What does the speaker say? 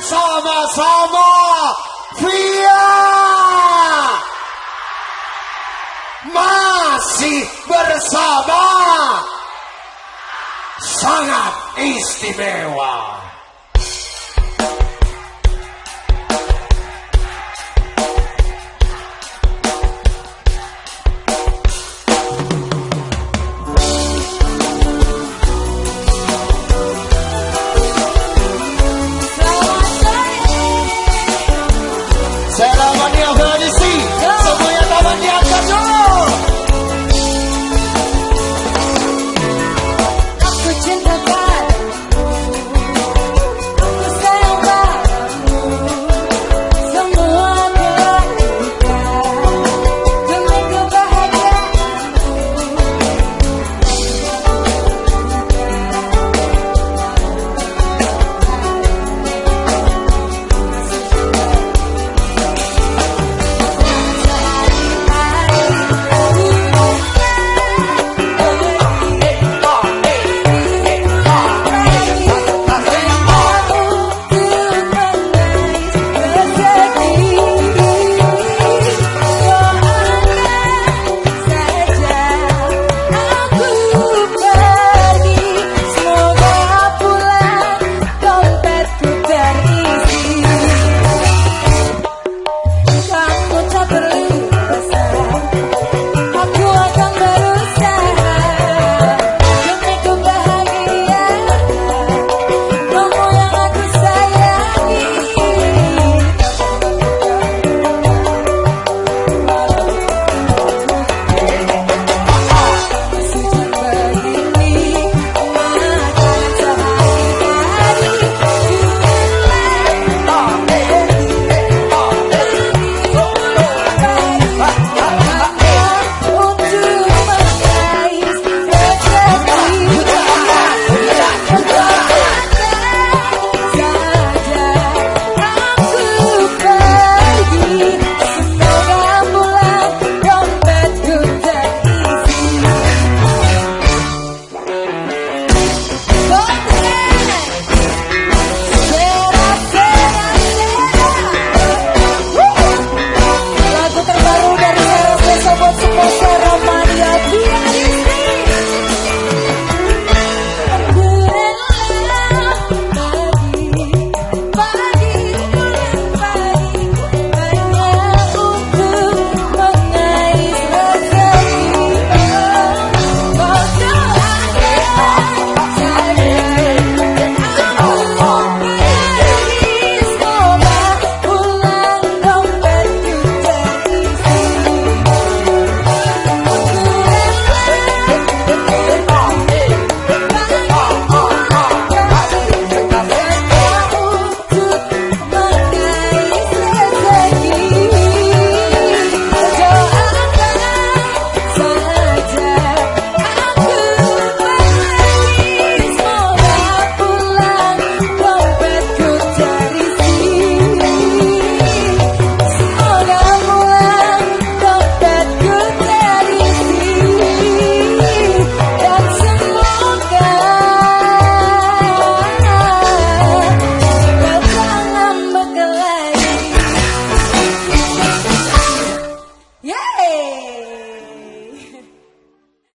bersama-sama Via. Masih bersama. Sangat istimewa.